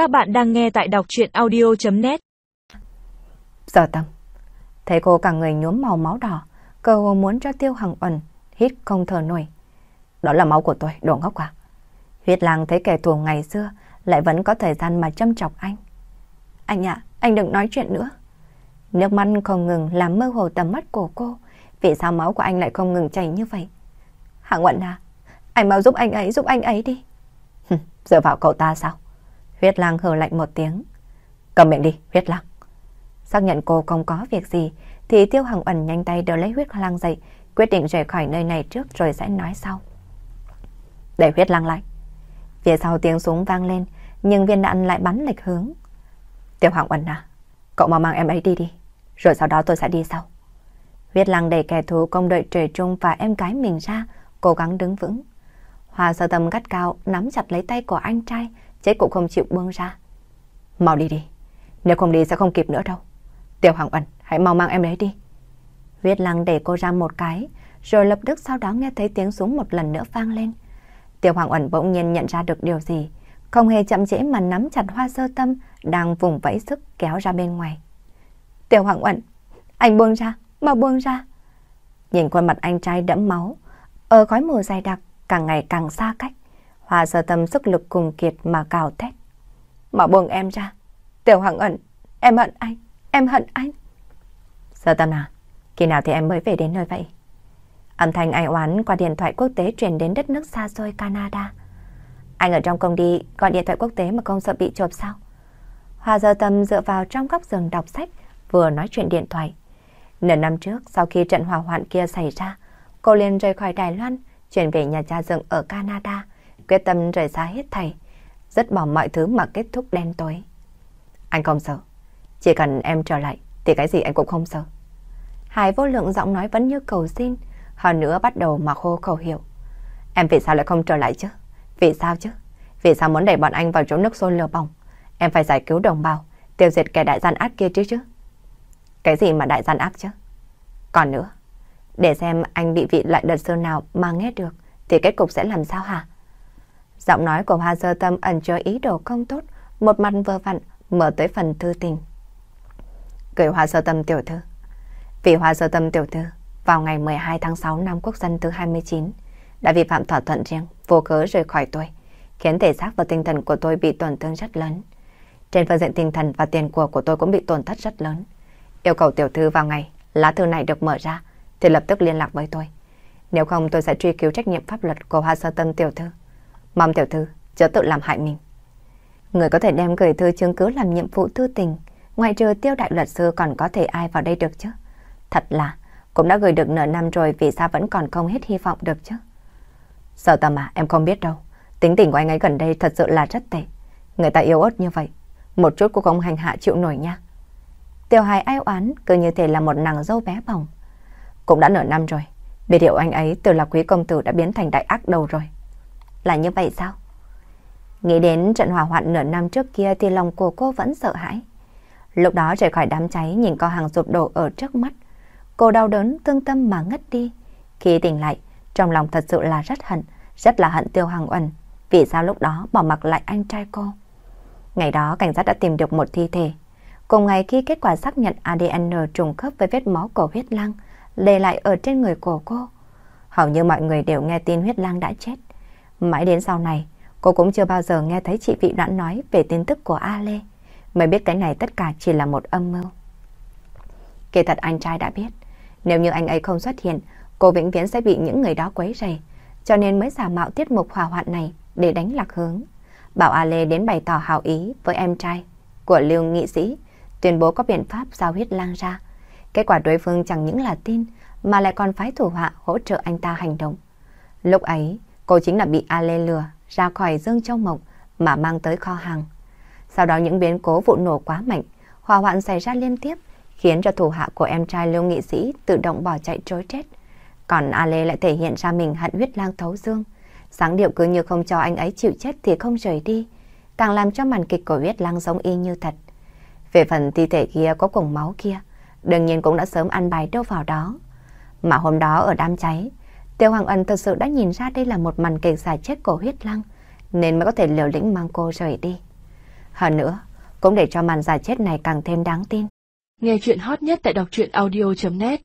Các bạn đang nghe tại đọc chuyện audio.net Giờ tâm Thấy cô cả người nhuốm màu máu đỏ Cơ hồ muốn cho tiêu hằng ẩn Hít không thở nổi. Đó là máu của tôi, đồ ngốc à? Huyết lang thấy kẻ thù ngày xưa Lại vẫn có thời gian mà châm chọc anh. Anh ạ, anh đừng nói chuyện nữa. Nước mắt không ngừng làm mơ hồ tầm mắt của cô Vì sao máu của anh lại không ngừng chảy như vậy? Hạng Uẩn à Anh mau giúp anh ấy, giúp anh ấy đi. Giờ vào cậu ta sao? Huyết lang hờ lạnh một tiếng. Cầm miệng đi, huyết lang. Xác nhận cô không có việc gì, thì Tiêu Hằng Ẩn nhanh tay đỡ lấy huyết lang dậy, quyết định rời khỏi nơi này trước rồi sẽ nói sau. Để huyết lang lại. Phía sau tiếng súng vang lên, nhưng viên đạn lại bắn lệch hướng. Tiêu Hằng Ẩn à, cậu mau mang em ấy đi đi, rồi sau đó tôi sẽ đi sau. Huyết lang đẩy kẻ thù công đợi trời trung và em gái mình ra, cố gắng đứng vững. Hòa sơ tâm gắt cao nắm chặt lấy tay của anh trai, chết cũng không chịu buông ra. Mau đi đi, nếu không đi sẽ không kịp nữa đâu. Tiểu Hoàng Ẩn, hãy mau mang em đấy đi. Viết lăng để cô ra một cái, rồi lập tức sau đó nghe thấy tiếng súng một lần nữa vang lên. Tiểu Hoàng Ẩn bỗng nhiên nhận ra được điều gì, không hề chậm trễ mà nắm chặt hoa sơ tâm đang vùng vẫy sức kéo ra bên ngoài. Tiểu Hoàng Ẩn, anh buông ra, mau buông ra. Nhìn khuôn mặt anh trai đẫm máu, ở khói mù dày đặc càng ngày càng xa cách. Hoa sơ tâm sức lực cùng kiệt mà cào thét. Mà buông em ra. Tiểu Hoàng ẩn, em hận anh, em hận anh. Sơ tâm à, khi nào thì em mới về đến nơi vậy? Âm thanh ai oán qua điện thoại quốc tế truyền đến đất nước xa xôi Canada. Anh ở trong công đi, gọi điện thoại quốc tế mà không sợ bị chộp sao? Hoa sơ tâm dựa vào trong góc giường đọc sách, vừa nói chuyện điện thoại. Nửa năm trước, sau khi trận hỏa hoạn kia xảy ra, cô liền rời khỏi Đài Loan, chuyển về nhà cha dựng ở Canada quyết tâm rời xa hết thầy, dứt bỏ mọi thứ mà kết thúc đen tối. Anh không sợ, chỉ cần em trở lại thì cái gì anh cũng không sợ. Hải vô lượng giọng nói vẫn như cầu xin, hơn nữa bắt đầu mà khô khẩu hiệu. Em vì sao lại không trở lại chứ? Vì sao chứ? Vì sao muốn đẩy bọn anh vào chỗ nước sôi lửa bỏng? Em phải giải cứu đồng bào, tiêu diệt kẻ đại gian ác kia chứ chứ? Cái gì mà đại gian ác chứ? Còn nữa, để xem anh bị vị lại đợt sơ nào mà nghe được thì kết cục sẽ làm sao hả? Giọng nói của Hoa Sơ Tâm ẩn chứa ý đồ không tốt, một mặt vừa vặn mở tới phần thư tình. Gửi Hoa Sơ Tâm tiểu thư. Vì Hoa Sơ Tâm tiểu thư vào ngày 12 tháng 6 năm quốc dân thứ 29 đã vi phạm thỏa thuận riêng, vô cớ rời khỏi tôi, khiến thể xác và tinh thần của tôi bị tổn thương rất lớn. Trên phương diện tinh thần và tiền của của tôi cũng bị tổn thất rất lớn. Yêu cầu tiểu thư vào ngày lá thư này được mở ra thì lập tức liên lạc với tôi. Nếu không tôi sẽ truy cứu trách nhiệm pháp luật của Hoa Sơ Tâm tiểu thư. Mong tiểu thư chớ tự làm hại mình. Người có thể đem gửi thư chứng cứ làm nhiệm vụ thư tình, ngoài trừ tiêu đại luật sư còn có thể ai vào đây được chứ? Thật là, cũng đã gửi được nửa năm rồi vì sao vẫn còn không hết hy vọng được chứ? Sợ tầm à, em không biết đâu. Tính tình của anh ấy gần đây thật sự là rất tệ. Người ta yếu ớt như vậy, một chút cũng không hành hạ chịu nổi nha. Tiêu hài ai oán, cứ như thể là một nàng dâu bé bỏng. Cũng đã nửa năm rồi, biệt hiệu anh ấy từ là quý công tử đã biến thành đại ác đầu rồi. Là như vậy sao? Nghĩ đến trận hỏa hoạn nửa năm trước kia thì lòng của cô vẫn sợ hãi. Lúc đó rời khỏi đám cháy nhìn co hàng rụt đổ ở trước mắt. Cô đau đớn thương tâm mà ngất đi. Khi tỉnh lại, trong lòng thật sự là rất hận, rất là hận tiêu hàng uẩn. Vì sao lúc đó bỏ mặc lại anh trai cô? Ngày đó cảnh sát đã tìm được một thi thể. Cùng ngày khi kết quả xác nhận ADN trùng khớp với vết máu của huyết lang, lề lại ở trên người của cô. Hầu như mọi người đều nghe tin huyết lang đã chết. Mãi đến sau này, cô cũng chưa bao giờ nghe thấy chị Vị Đoãn nói về tin tức của A Lê. Mới biết cái này tất cả chỉ là một âm mưu. Kỳ thật anh trai đã biết, nếu như anh ấy không xuất hiện, cô vĩnh viễn sẽ bị những người đó quấy rầy. Cho nên mới giả mạo tiết mục hòa hoạn này để đánh lạc hướng. Bảo A Lê đến bày tỏ hào ý với em trai của Lưu Nghị Sĩ, tuyên bố có biện pháp giao huyết lang ra. Kết quả đối phương chẳng những là tin, mà lại còn phái thủ họa hỗ trợ anh ta hành động. Lúc ấy, Cô chính là bị A Lê lừa ra khỏi Dương Châu Mộc mà mang tới kho hàng. Sau đó những biến cố vụ nổ quá mạnh, hỏa hoạn xảy ra liên tiếp, khiến cho thủ hạ của em trai Lưu Nghị Sĩ tự động bỏ chạy trối chết. Còn A Lê lại thể hiện ra mình hận huyết lang thấu dương. Sáng điệu cứ như không cho anh ấy chịu chết thì không rời đi, càng làm cho màn kịch của huyết lang giống y như thật. Về phần thi thể kia có cùng máu kia, đương nhiên cũng đã sớm ăn bài đâu vào đó. Mà hôm đó ở đám cháy, Tiêu Hoàng Ân thật sự đã nhìn ra đây là một màn kịch giải chết của huyết lăng, nên mới có thể liều lĩnh mang cô rời đi. Hơn nữa, cũng để cho màn giả chết này càng thêm đáng tin. Nghe chuyện hot nhất tại đọc truyện audio.net